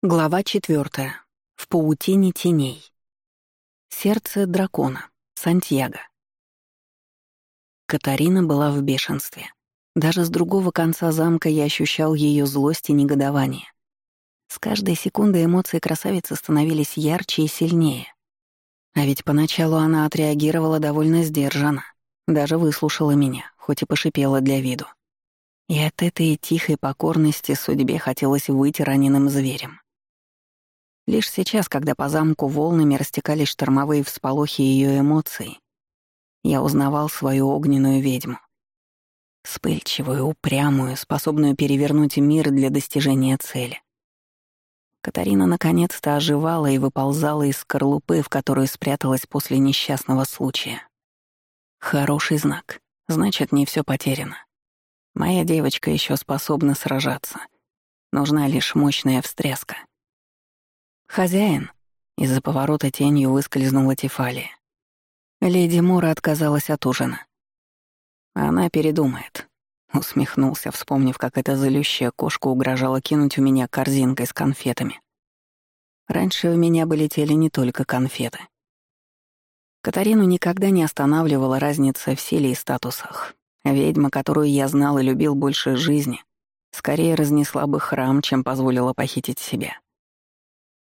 Глава четвертая. В паутине теней. Сердце дракона. Сантьяго. Катарина была в бешенстве. Даже с другого конца замка я ощущал ее злость и негодование. С каждой секундой эмоции красавицы становились ярче и сильнее. А ведь поначалу она отреагировала довольно сдержанно, даже выслушала меня, хоть и пошипела для виду. И от этой тихой покорности судьбе хотелось выйти раненым зверем. Лишь сейчас, когда по замку волнами растекались штормовые всполохи ее эмоций, я узнавал свою огненную ведьму. Вспыльчивую, упрямую, способную перевернуть мир для достижения цели. Катарина наконец-то оживала и выползала из скорлупы, в которую спряталась после несчастного случая. Хороший знак. Значит, не все потеряно. Моя девочка еще способна сражаться. Нужна лишь мощная встряска. «Хозяин!» Из-за поворота тенью выскользнула Тефалия. Леди Мора отказалась от ужина. Она передумает. Усмехнулся, вспомнив, как эта злющая кошка угрожала кинуть у меня корзинкой с конфетами. Раньше у меня бы летели не только конфеты. Катарину никогда не останавливала разница в силе и статусах. Ведьма, которую я знал и любил больше жизни, скорее разнесла бы храм, чем позволила похитить себя.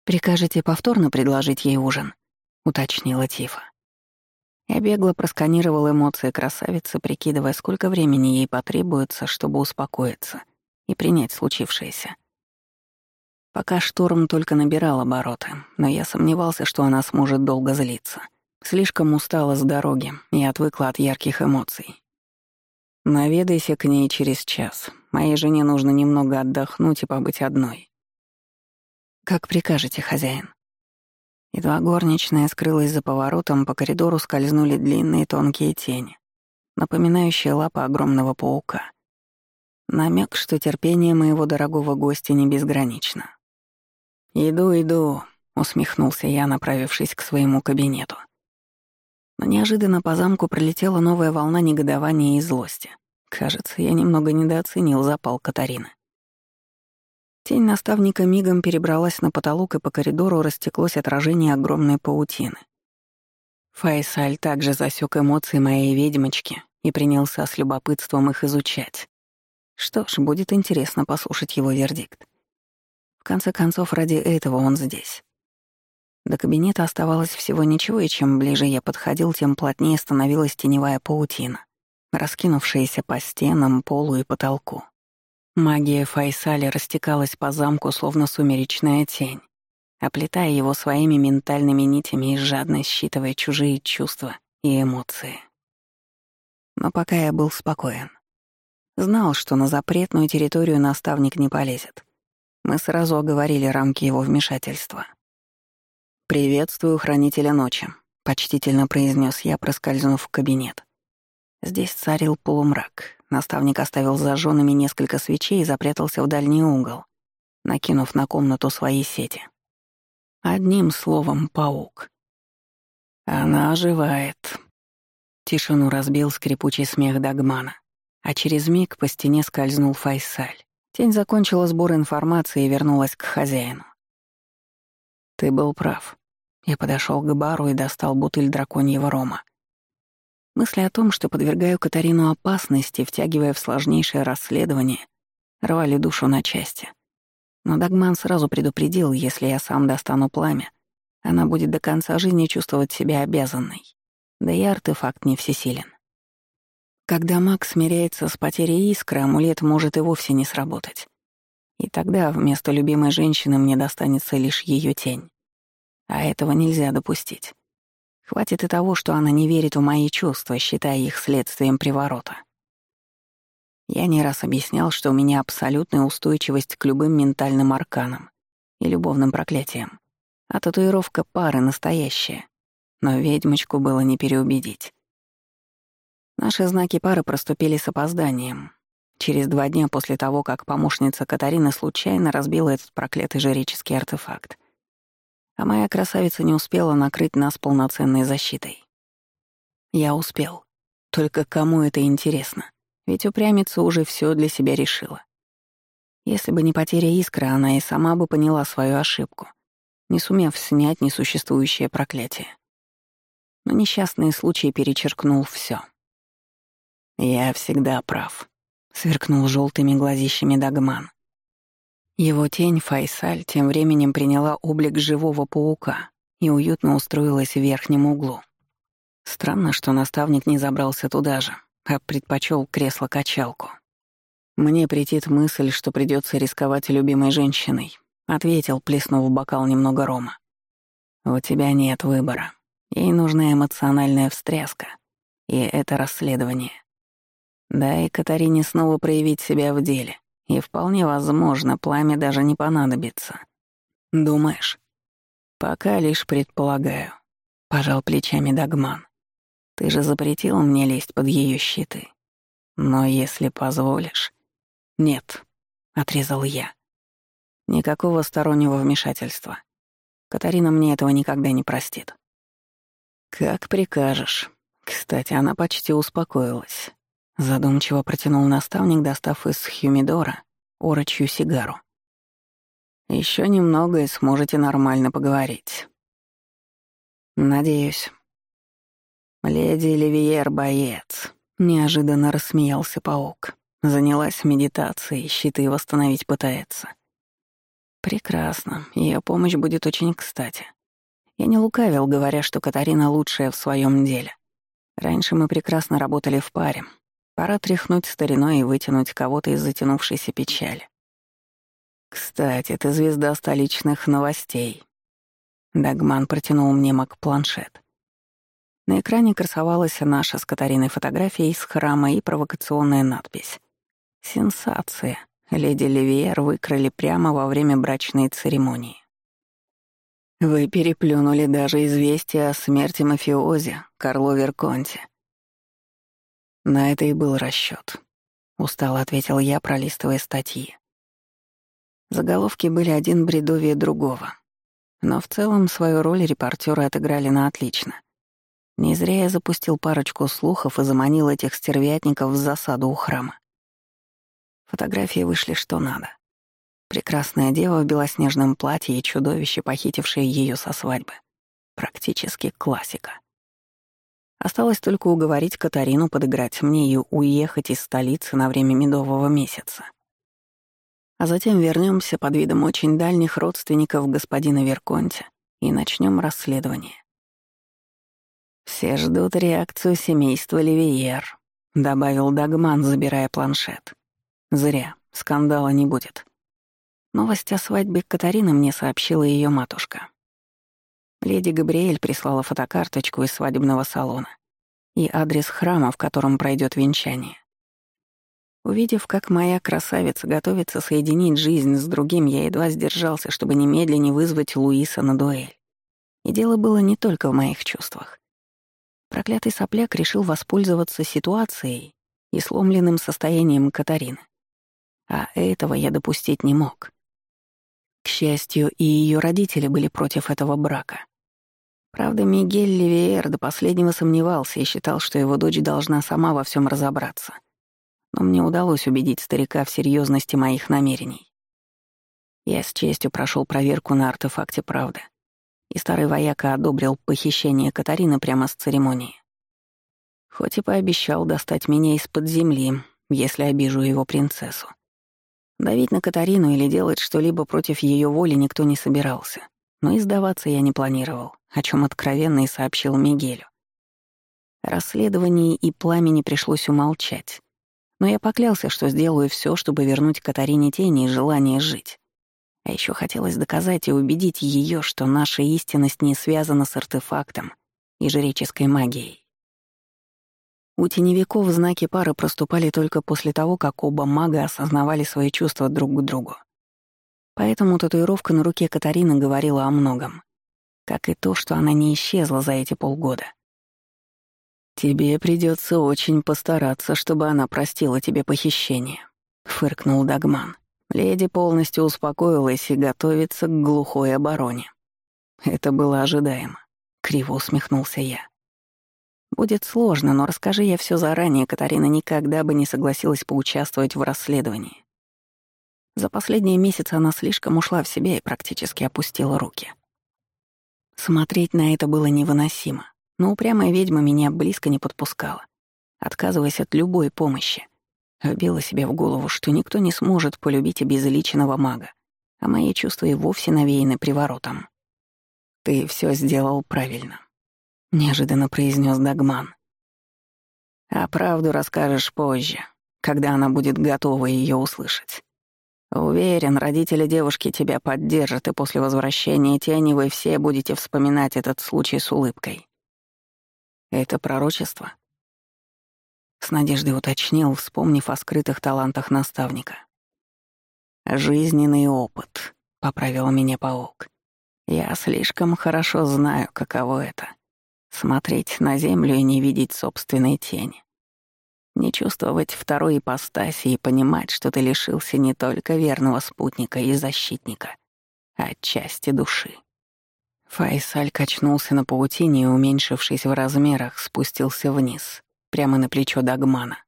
«Прикажете повторно предложить ей ужин?» — уточнила Тифа. Я бегло просканировал эмоции красавицы, прикидывая, сколько времени ей потребуется, чтобы успокоиться и принять случившееся. Пока шторм только набирал обороты, но я сомневался, что она сможет долго злиться. Слишком устала с дороги и отвыкла от ярких эмоций. Наведайся к ней через час. Моей жене нужно немного отдохнуть и побыть одной. «Как прикажете, хозяин». Едва горничная скрылась за поворотом, по коридору скользнули длинные тонкие тени, напоминающие лапы огромного паука. Намек, что терпение моего дорогого гостя не безгранично. «Иду, иду», — усмехнулся я, направившись к своему кабинету. Но неожиданно по замку пролетела новая волна негодования и злости. Кажется, я немного недооценил запал Катарины. Тень наставника мигом перебралась на потолок, и по коридору растеклось отражение огромной паутины. Файсаль также засек эмоции моей ведьмочки и принялся с любопытством их изучать. Что ж, будет интересно послушать его вердикт. В конце концов, ради этого он здесь. До кабинета оставалось всего ничего, и чем ближе я подходил, тем плотнее становилась теневая паутина, раскинувшаяся по стенам, полу и потолку. Магия Файсали растекалась по замку, словно сумеречная тень, оплетая его своими ментальными нитями и жадно считывая чужие чувства и эмоции. Но пока я был спокоен. Знал, что на запретную территорию наставник не полезет. Мы сразу оговорили рамки его вмешательства. «Приветствую хранителя ночи», — почтительно произнес я, проскользнув в кабинет. Здесь царил полумрак, Наставник оставил зажженными несколько свечей и запрятался в дальний угол, накинув на комнату свои сети. Одним словом, паук. «Она оживает». Тишину разбил скрипучий смех Дагмана, а через миг по стене скользнул Файсаль. Тень закончила сбор информации и вернулась к хозяину. «Ты был прав». Я подошел к бару и достал бутыль драконьего рома. Мысли о том, что подвергаю Катарину опасности, втягивая в сложнейшее расследование, рвали душу на части. Но Дагман сразу предупредил, если я сам достану пламя, она будет до конца жизни чувствовать себя обязанной. Да и артефакт не всесилен. Когда маг смиряется с потерей искры, амулет может и вовсе не сработать. И тогда вместо любимой женщины мне достанется лишь ее тень. А этого нельзя допустить. Хватит и того, что она не верит в мои чувства, считая их следствием приворота. Я не раз объяснял, что у меня абсолютная устойчивость к любым ментальным арканам и любовным проклятиям. А татуировка пары настоящая. Но ведьмочку было не переубедить. Наши знаки пары проступили с опозданием. Через два дня после того, как помощница Катарины случайно разбила этот проклятый жреческий артефакт а моя красавица не успела накрыть нас полноценной защитой. Я успел. Только кому это интересно? Ведь упрямица уже все для себя решила. Если бы не потеря искры, она и сама бы поняла свою ошибку, не сумев снять несуществующее проклятие. Но несчастный случай перечеркнул все. «Я всегда прав», — сверкнул желтыми глазищами Дагман. Его тень, Файсаль, тем временем приняла облик живого паука и уютно устроилась в верхнем углу. Странно, что наставник не забрался туда же, а предпочел кресло-качалку. «Мне претит мысль, что придется рисковать любимой женщиной», — ответил, плеснув в бокал немного рома. «У тебя нет выбора. Ей нужна эмоциональная встряска. И это расследование. Дай Катарине снова проявить себя в деле, и вполне возможно, пламя даже не понадобится. Думаешь? Пока лишь предполагаю. Пожал плечами Дагман. Ты же запретил мне лезть под ее щиты. Но если позволишь... Нет, отрезал я. Никакого стороннего вмешательства. Катарина мне этого никогда не простит. Как прикажешь. Кстати, она почти успокоилась. Задумчиво протянул наставник, достав из хюмидора орочью сигару. Еще немного и сможете нормально поговорить. Надеюсь. Леди Ливиер боец. Неожиданно рассмеялся паук. Занялась медитацией, щиты восстановить пытается. Прекрасно, ее помощь будет очень кстати. Я не лукавил, говоря, что Катарина лучшая в своем деле. Раньше мы прекрасно работали в паре, Пора тряхнуть стариной и вытянуть кого-то из затянувшейся печали. «Кстати, ты звезда столичных новостей». Дагман протянул мне маг-планшет. На экране красовалась наша с Катариной фотография из храма и провокационная надпись. «Сенсация. Леди Ливиер выкрали прямо во время брачной церемонии». «Вы переплюнули даже известие о смерти мафиози Карло Верконте», на это и был расчёт. Устало ответил я, пролистывая статьи. Заголовки были один бредовее другого. Но в целом свою роль репортеры отыграли на отлично. Не зря я запустил парочку слухов и заманил этих стервятников в засаду у храма. Фотографии вышли что надо. Прекрасная дева в белоснежном платье и чудовище, похитившее ее со свадьбы. Практически классика. Осталось только уговорить Катарину подыграть мне и уехать из столицы на время медового месяца. А затем вернемся под видом очень дальних родственников господина Верконте и начнем расследование. «Все ждут реакцию семейства Ливиер», — добавил Дагман, забирая планшет. «Зря, скандала не будет». Новость о свадьбе Катарины мне сообщила ее матушка. Леди Габриэль прислала фотокарточку из свадебного салона и адрес храма, в котором пройдет венчание. Увидев, как моя красавица готовится соединить жизнь с другим, я едва сдержался, чтобы немедленно вызвать Луиса на дуэль. И дело было не только в моих чувствах. Проклятый сопляк решил воспользоваться ситуацией и сломленным состоянием Катарины. А этого я допустить не мог. К счастью, и ее родители были против этого брака. Правда, Мигель Ливиер до последнего сомневался и считал, что его дочь должна сама во всем разобраться. Но мне удалось убедить старика в серьезности моих намерений. Я с честью прошел проверку на артефакте правды, и старый вояка одобрил похищение Катарины прямо с церемонии. Хоть и пообещал достать меня из-под земли, если обижу его принцессу. Давить на Катарину или делать что-либо против ее воли никто не собирался, но и сдаваться я не планировал о чем откровенно и сообщил Мигелю. Расследовании и пламени пришлось умолчать. Но я поклялся, что сделаю все, чтобы вернуть Катарине тени и желание жить. А еще хотелось доказать и убедить ее, что наша истинность не связана с артефактом и жреческой магией. У теневиков знаки пары проступали только после того, как оба мага осознавали свои чувства друг к другу. Поэтому татуировка на руке Катарины говорила о многом как и то, что она не исчезла за эти полгода. «Тебе придется очень постараться, чтобы она простила тебе похищение», — фыркнул Дагман. Леди полностью успокоилась и готовится к глухой обороне. Это было ожидаемо. Криво усмехнулся я. Будет сложно, но расскажи я все заранее, Катарина никогда бы не согласилась поучаствовать в расследовании. За последние месяцы она слишком ушла в себя и практически опустила руки. Смотреть на это было невыносимо, но упрямая ведьма меня близко не подпускала, отказываясь от любой помощи. Вбила себе в голову, что никто не сможет полюбить обезличенного мага, а мои чувства и вовсе навеяны приворотом. «Ты все сделал правильно», — неожиданно произнес Дагман. «А правду расскажешь позже, когда она будет готова ее услышать. Уверен, родители девушки тебя поддержат, и после возвращения тени вы все будете вспоминать этот случай с улыбкой. Это пророчество? С надеждой уточнил, вспомнив о скрытых талантах наставника. «Жизненный опыт», — поправил меня паук. «Я слишком хорошо знаю, каково это — смотреть на землю и не видеть собственной тени. Не чувствовать второй ипостаси и понимать, что ты лишился не только верного спутника и защитника, а части души. Файсаль качнулся на паутине и, уменьшившись в размерах, спустился вниз, прямо на плечо Дагмана.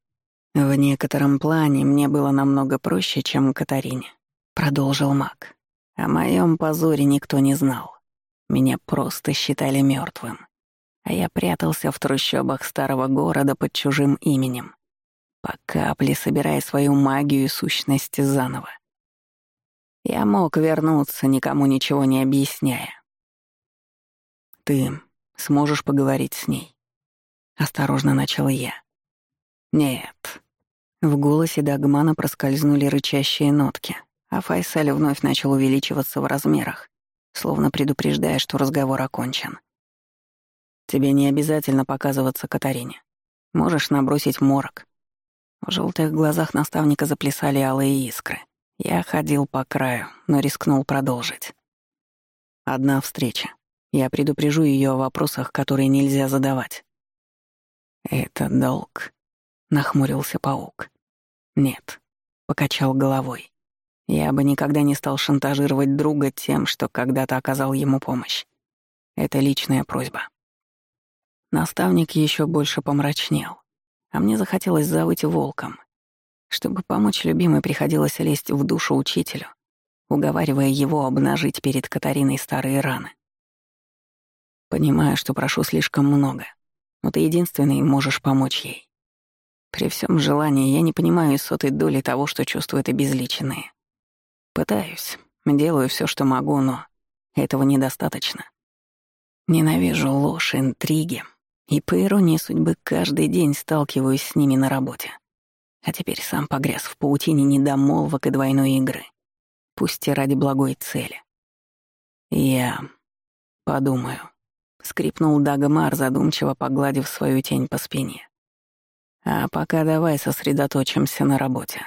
«В некотором плане мне было намного проще, чем Катарине», — продолжил маг. «О моем позоре никто не знал. Меня просто считали мертвым а я прятался в трущобах старого города под чужим именем, по капле собирая свою магию и сущность заново. Я мог вернуться, никому ничего не объясняя. «Ты сможешь поговорить с ней?» — осторожно начал я. «Нет». В голосе Дагмана проскользнули рычащие нотки, а Файсаль вновь начал увеличиваться в размерах, словно предупреждая, что разговор окончен. Тебе не обязательно показываться Катарине. Можешь набросить морок. В желтых глазах наставника заплясали алые искры. Я ходил по краю, но рискнул продолжить. Одна встреча. Я предупрежу ее о вопросах, которые нельзя задавать. «Это долг», — нахмурился паук. «Нет», — покачал головой. «Я бы никогда не стал шантажировать друга тем, что когда-то оказал ему помощь. Это личная просьба». Наставник еще больше помрачнел, а мне захотелось завыть волком. Чтобы помочь любимой, приходилось лезть в душу учителю, уговаривая его обнажить перед Катариной старые раны. Понимаю, что прошу слишком много, но ты единственный можешь помочь ей. При всем желании я не понимаю и сотой доли того, что чувствуют обезличенные. Пытаюсь, делаю все, что могу, но этого недостаточно. Ненавижу ложь, интриги, и по иронии судьбы каждый день сталкиваюсь с ними на работе. А теперь сам погряз в паутине недомолвок и двойной игры. Пусть и ради благой цели. Я подумаю. Скрипнул Дагмар, задумчиво погладив свою тень по спине. А пока давай сосредоточимся на работе.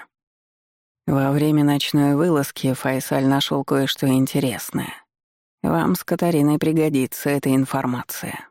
Во время ночной вылазки Файсаль нашел кое-что интересное. Вам с Катариной пригодится эта информация.